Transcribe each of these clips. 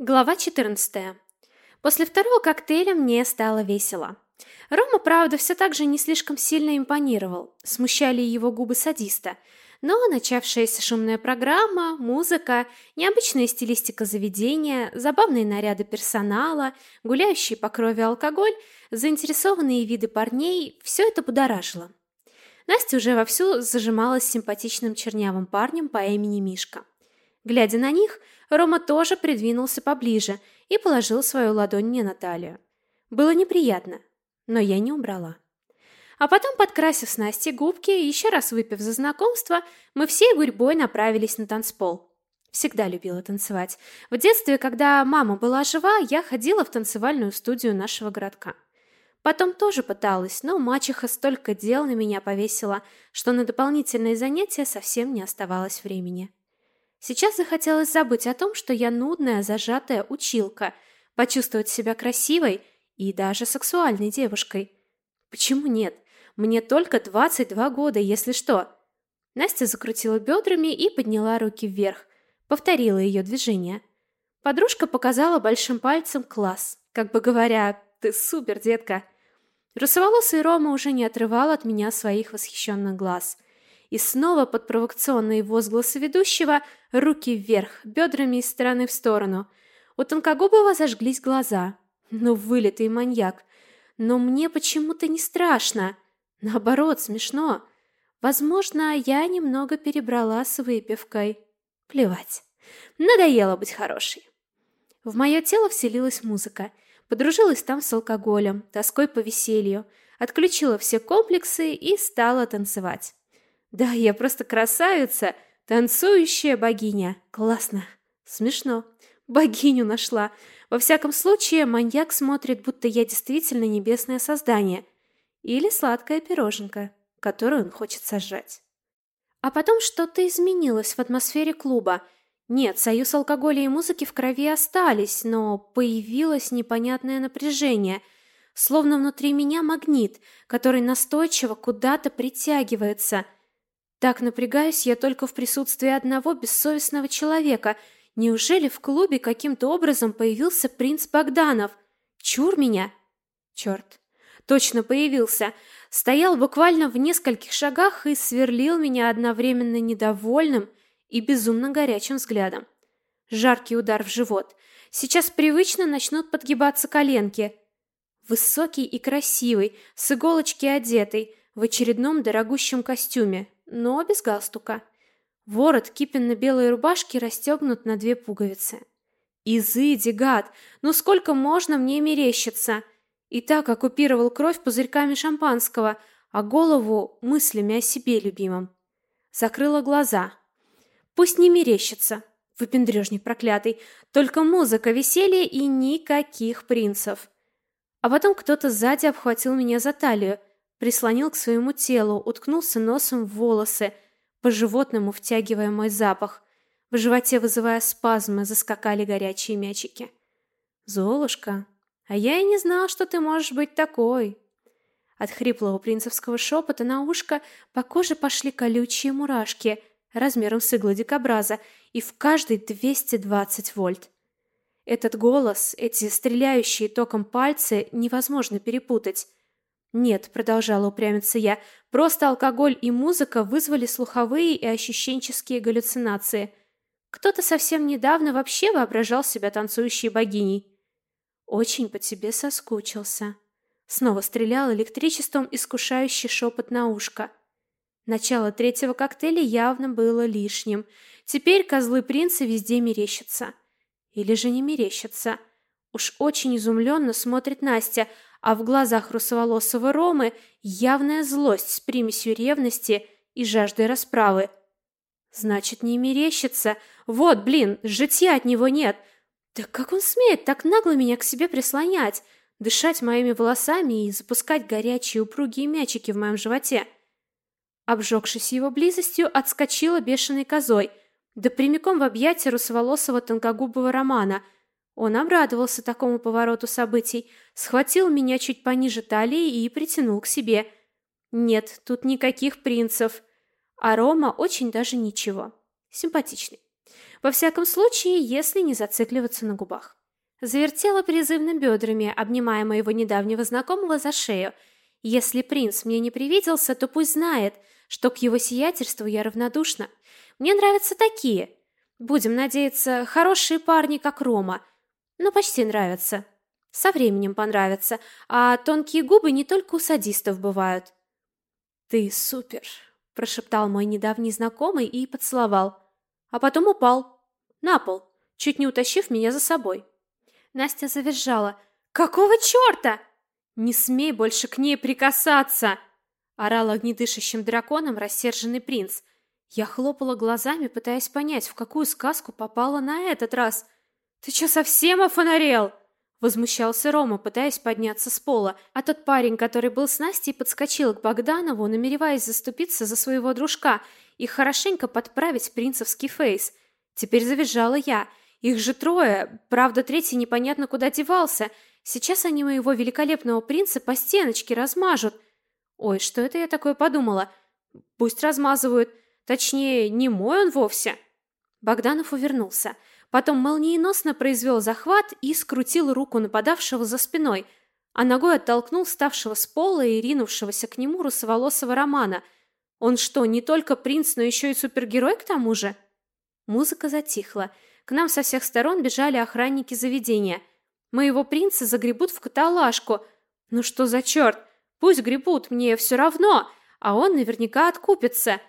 Глава 14. После второго коктейля мне стало весело. Рома, правда, все так же не слишком сильно импонировал. Смущали его губы садиста. Но начавшаяся шумная программа, музыка, необычная стилистика заведения, забавные наряды персонала, гуляющий по крови алкоголь, заинтересованные виды парней – все это будоражило. Настя уже вовсю зажималась с симпатичным чернявым парнем по имени Мишка. Глядя на них, Рома тоже придвинулся поближе и положил свою ладонь мне на талию. Было неприятно, но я не убрала. А потом, подкрасив с Настей губки и еще раз выпив за знакомство, мы всей гурьбой направились на танцпол. Всегда любила танцевать. В детстве, когда мама была жива, я ходила в танцевальную студию нашего городка. Потом тоже пыталась, но мачеха столько дел на меня повесила, что на дополнительные занятия совсем не оставалось времени. Сейчас захотелось забыть о том, что я нудная, зажатая училка, почувствовать себя красивой и даже сексуальной девушкой. Почему нет? Мне только 22 года, если что. Настя закрутила бедрами и подняла руки вверх, повторила ее движение. Подружка показала большим пальцем класс, как бы говоря: "Ты супер, детка". Русоволосый Рома уже не отрывал от меня своих восхищенных глаз. И снова под провокационные возгласы ведущего руки вверх, бедрами из стороны в сторону. У тонкогубого зажглись глаза. Ну, вылитый маньяк. Но мне почему-то не страшно. Наоборот, смешно. Возможно, я немного перебрала с выпивкой. Плевать. Надоело быть хорошей. В мое тело вселилась музыка. Подружилась там с алкоголем, тоской по веселью, отключила все комплексы и стала танцевать. Да, я просто красавица, танцующая богиня. Классно. Смешно. Богиню нашла. Во всяком случае, маньяк смотрит, будто я действительно небесное создание или сладкая пироженка, которую он хочет сожрать. А потом что-то изменилось в атмосфере клуба. Нет, союз алкоголя и музыки в крови остались, но появилось непонятное напряжение, словно внутри меня магнит, который настойчиво куда-то притягивается. Так напрягаюсь я только в присутствии одного бессовестного человека. Неужели в клубе каким-то образом появился принц Богданов? Чур меня. Черт, Точно появился. Стоял буквально в нескольких шагах и сверлил меня одновременно недовольным и безумно горячим взглядом. Жаркий удар в живот. Сейчас привычно начнут подгибаться коленки. Высокий и красивый, с иголочки одетый, в очередном дорогущем костюме, но без галстука. Ворот кипенно-белой рубашки расстегнут на две пуговицы. Изыди, гад, ну сколько можно мне мерещиться? И так оккупировал кровь пузырьками шампанского, а голову мыслями о себе любимом. Закрыла глаза. Пусть не мерещится, выпендрежник проклятый, только музыка, веселье и никаких принцев. А потом кто-то сзади обхватил меня за талию, прислонил к своему телу, уткнулся носом в волосы, по-животному втягивая мой запах. В животе вызывая спазмы, заскакали горячие мячики. «Золушка, а я и не знал, что ты можешь быть такой!» От хриплого принцевского шепота на ушко по коже пошли колючие мурашки размером с иглы дикобраза и в каждой 220 вольт. Этот голос, эти стреляющие током пальцы невозможно перепутать. Нет, продолжала упрямиться я. Просто алкоголь и музыка вызвали слуховые и ощущенческие галлюцинации. Кто-то совсем недавно вообще воображал себя танцующей богиней. Очень по тебе соскучился. Снова стрелял электричеством искушающий шепот на ушко. Начало третьего коктейля явно было лишним. Теперь козлы принца везде мерещатся. Или же не мерещатся. Уж очень изумленно смотрит Настя, а в глазах русоволосого Ромы явная злость с примесью ревности и жажды расправы. Значит, не мерещится. Вот, блин, житья от него нет. Да как он смеет так нагло меня к себе прислонять, дышать моими волосами и запускать горячие упругие мячики в моем животе? Обжегшись его близостью, отскочила бешеной козой, да прямиком в объятия русоволосого тонкогубого Романа – он обрадовался такому повороту событий, схватил меня чуть пониже талии и притянул к себе. Нет, тут никаких принцев. А Рома очень даже ничего. Симпатичный. Во всяком случае, если не зацикливаться на губах. Завертела призывно бедрами, обнимая моего недавнего знакомого за шею. Если принц мне не привиделся, то пусть знает, что к его сиятельству я равнодушна. Мне нравятся такие. Будем надеяться, хорошие парни, как Рома. Ну, почти нравятся. Со временем понравятся, а тонкие губы не только у садистов бывают. Ты супер, прошептал мой недавний знакомый и поцеловал, а потом упал на пол, чуть не утащив меня за собой. Настя завизжала: "Какого чёрта? Не смей больше к ней прикасаться!" орал огнедышащим драконом рассерженный принц. Я хлопала глазами, пытаясь понять, в какую сказку попала на этот раз. Ты что, совсем офонарел? Возмущался Рома, пытаясь подняться с пола, а тот парень, который был с Настей, подскочил к Богданову, намереваясь заступиться за своего дружка и хорошенько подправить принцевский фейс. Теперь завизжала я. Их же трое, правда, третий непонятно куда девался. Сейчас они моего великолепного принца по стеночке размажут. Ой, что это я такое подумала? Пусть размазывают. Точнее, не мой он вовсе. Богданов увернулся. Потом молниеносно произвел захват и скрутил руку нападавшего за спиной, а ногой оттолкнул ставшего с пола и ринувшегося к нему русоволосого Романа. Он что, не только принц, но еще и супергерой к тому же? Музыка затихла. К нам со всех сторон бежали охранники заведения. Моего принца загребут в каталажку. Ну что за черт? Пусть гребут, мне все равно, а он наверняка откупится.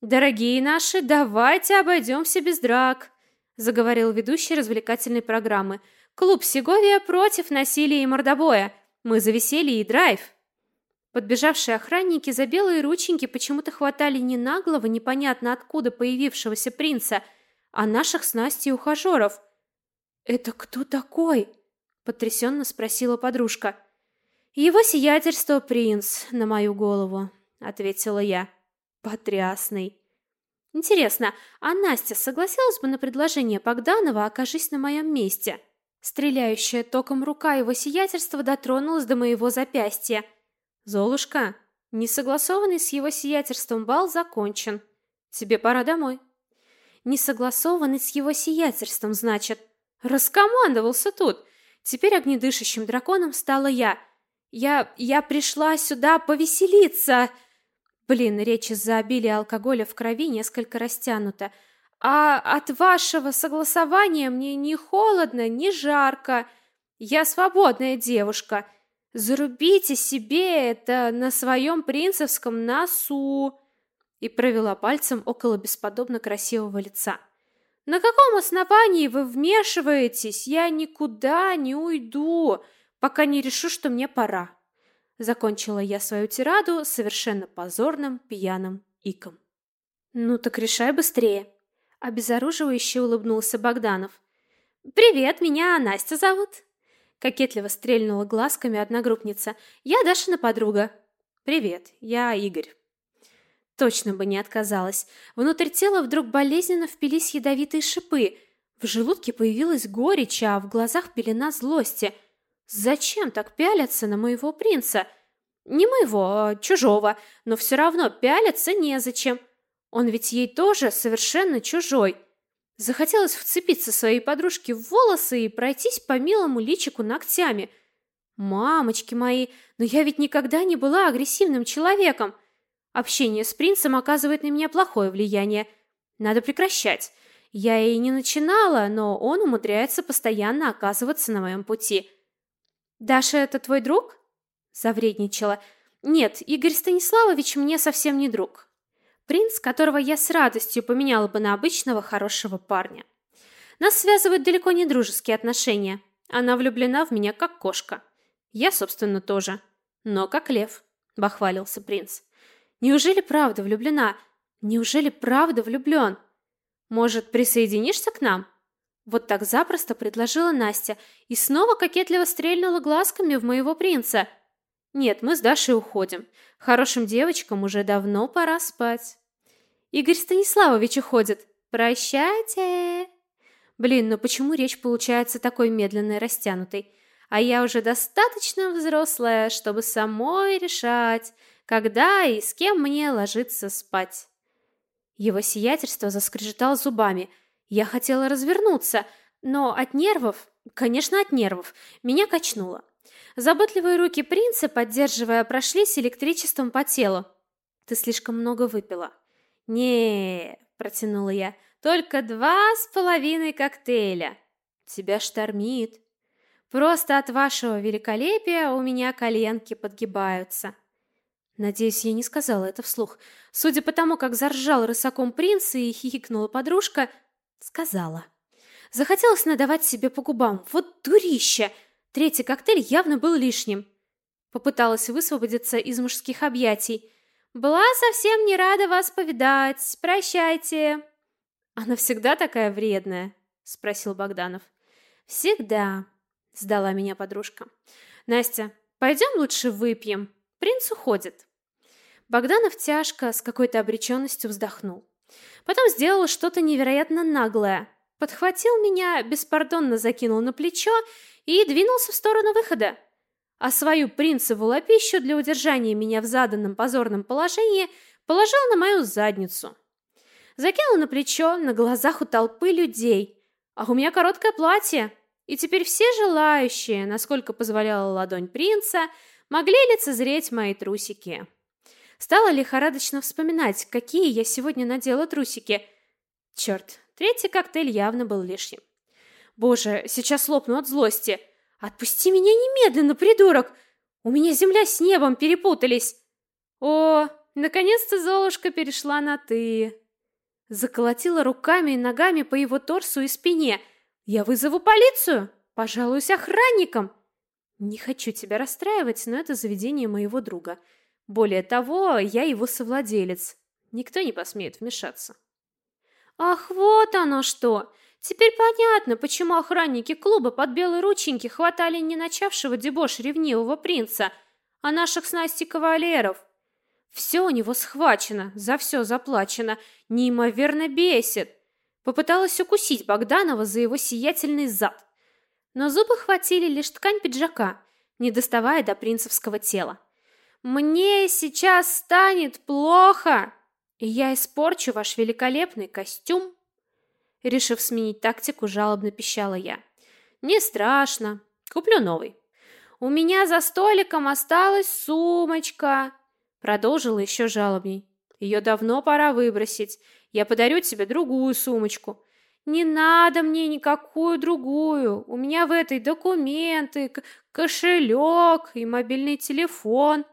Дорогие наши, давайте обойдемся без драк заговорил ведущий развлекательной программы. Клуб Сеговия против насилия и мордобоя. Мы за веселье и драйв. Подбежавшие охранники за белые рученьки почему-то хватали не наглого, непонятно откуда появившегося принца, а наших с Настей ухажеров. «Это кто такой?» – потрясенно спросила подружка. «Его сиятельство принц на мою голову», – ответила я. «Потрясный». Интересно, а Настя согласилась бы на предложение Богданова, окажись на моем месте? Стреляющая током рука его сиятельства дотронулась до моего запястья. Золушка, несогласованный с его сиятельством бал закончен. Тебе пора домой. Несогласованный с его сиятельством, значит. Раскомандовался тут. Теперь огнедышащим драконом стала я. Я я пришла сюда повеселиться. Блин, речь из-за обилия алкоголя в крови несколько растянута. А от вашего согласования мне ни холодно, ни жарко. Я свободная девушка. Зарубите себе это на своем принцевском носу. И провела пальцем около бесподобно красивого лица. На каком основании вы вмешиваетесь? Я никуда не уйду, пока не решу, что мне пора. Закончила я свою тираду совершенно позорным пьяным иком. Ну так решай быстрее, обезоруживающе улыбнулся Богданов. Привет, меня Настя зовут. Кокетливо стрельнула глазками одногруппница. Я Дашина подруга. Привет, я Игорь. Точно бы не отказалась. Внутрь тела вдруг болезненно впились ядовитые шипы. В желудке появилась горечь, а в глазах пелена злости. Зачем так пялиться на моего принца? Не моего, а чужого, но все равно пялиться незачем. Он ведь ей тоже совершенно чужой. Захотелось вцепиться своей подружке в волосы и пройтись по милому личику ногтями. Мамочки мои, но я ведь никогда не была агрессивным человеком. Общение с принцем оказывает на меня плохое влияние. Надо прекращать. Я и не начинала, но он умудряется постоянно оказываться на моем пути. Даша это твой друг? Завредничала. Нет, Игорь Станиславович мне совсем не друг. Принц, которого я с радостью поменяла бы на обычного хорошего парня. Нас связывают далеко не дружеские отношения. Она влюблена в меня как кошка. Я, собственно, тоже. Но как лев, бахвалился принц. Неужели правда влюблена? Неужели правда влюблен? Может, присоединишься к нам? Вот так запросто предложила Настя и снова кокетливо стрельнула глазками в моего принца. Нет, мы с Дашей уходим. Хорошим девочкам уже давно пора спать. Игорь Станиславович уходит. Прощайте. Блин, ну почему речь получается такой медленной, растянутой? А я уже достаточно взрослая, чтобы самой решать, когда и с кем мне ложиться спать. Его сиятельство заскрежетал зубами – Я хотела развернуться, но от нервов, конечно, от нервов, меня качнуло. Заботливые руки принца, поддерживая, прошлись электричеством по телу. Ты слишком много выпила. Не, протянула я. Только два с половиной коктейля. Тебя штормит. Просто от вашего великолепия у меня коленки подгибаются. Надеюсь, я не сказала это вслух. Судя по тому, как заржал рысаком принц и хихикнула подружка, сказала. Захотелось надавать себе по губам. Вот дурище! Третий коктейль явно был лишним. Попыталась высвободиться из мужских объятий. Была совсем не рада вас повидать. Прощайте. Она всегда такая вредная, спросил Богданов. Всегда, сдала меня подружка. Настя, пойдем лучше выпьем. Принц уходит. Богданов тяжко, с какой-то обреченностью вздохнул. Потом сделал что-то невероятно наглое. Подхватил меня, беспардонно закинул на плечо и двинулся в сторону выхода. А свою принцеву лапищу для удержания меня в заданном позорном положении положил на мою задницу. Закинул на плечо на глазах у толпы людей. А у меня короткое платье, и теперь все желающие, насколько позволяла ладонь принца, могли лицезреть мои трусики. Стала лихорадочно вспоминать, какие я сегодня надела трусики. Черт, третий коктейль явно был лишним. Боже, сейчас лопну от злости. Отпусти меня немедленно, придурок! У меня земля с небом перепутались. О, наконец-то Золушка перешла на «ты». Заколотила руками и ногами по его торсу и спине. Я вызову полицию, пожалуюсь охранникам. Не хочу тебя расстраивать, но это заведение моего друга. Более того, я его совладелец. Никто не посмеет вмешаться. Ах, вот оно что! Теперь понятно, почему охранники клуба под белые рученьки хватали не начавшего дебош ревнивого принца, а наших с Настей кавалеров. Все у него схвачено, за все заплачено, неимоверно бесит. Попыталась укусить Богданова за его сиятельный зад, но зубы хватили лишь ткань пиджака, не доставая до принцевского тела. Мне сейчас станет плохо, и я испорчу ваш великолепный костюм. Решив сменить тактику, жалобно пищала я. Не страшно, куплю новый. У меня за столиком осталась сумочка, продолжила еще жалобней. Ее давно пора выбросить. Я подарю тебе другую сумочку. Не надо мне никакую другую. У меня в этой документы, кошелек и мобильный телефон.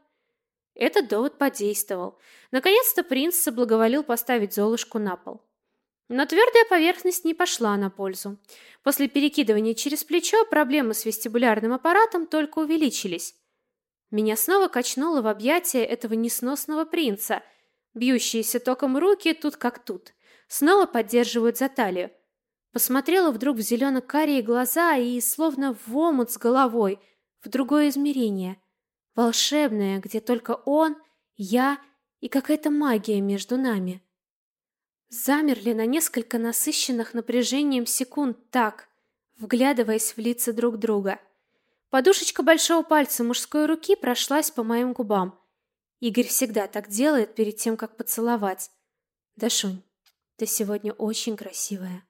Этот довод подействовал. Наконец-то принц соблаговолил поставить Золушку на пол. Но твердая поверхность не пошла на пользу. После перекидывания через плечо проблемы с вестибулярным аппаратом только увеличились. Меня снова качнуло в объятия этого несносного принца. Бьющиеся током руки тут как тут. Снова поддерживают за талию. Посмотрела вдруг в зелено-карие глаза и словно в омут с головой, в другое измерение. Волшебное, где только он, я и какая-то магия между нами. Замерли на несколько насыщенных напряжением секунд так, вглядываясь в лица друг друга. Подушечка большого пальца мужской руки прошлась по моим губам. Игорь всегда так делает перед тем, как поцеловать. Дашунь, ты сегодня очень красивая.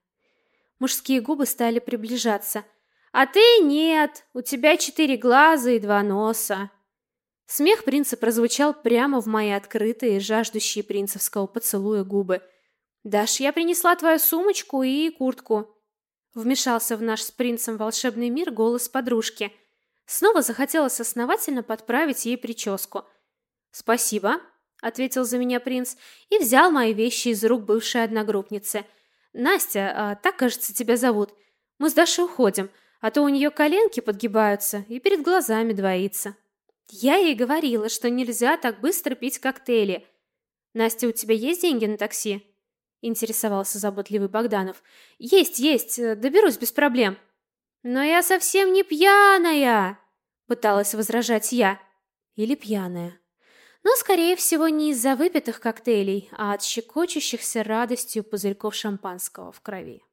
Мужские губы стали приближаться. А ты нет, у тебя четыре глаза и два носа. Смех принца прозвучал прямо в мои открытые, жаждущие принцевского поцелуя губы. Даш, я принесла твою сумочку и куртку. Вмешался в наш с принцем волшебный мир голос подружки. Снова захотелось основательно подправить ей прическу. Спасибо, ответил за меня принц и взял мои вещи из рук бывшей одногруппницы. Настя, а, так, кажется, тебя зовут. Мы с Дашей уходим, а то у нее коленки подгибаются и перед глазами двоится. Я ей говорила, что нельзя так быстро пить коктейли. Настя, у тебя есть деньги на такси? интересовался заботливый Богданов. Есть, есть, доберусь без проблем. Но я совсем не пьяная, пыталась возражать я. Или пьяная. Но скорее всего не из-за выпитых коктейлей, а от щекочущихся радостью пузырьков шампанского в крови.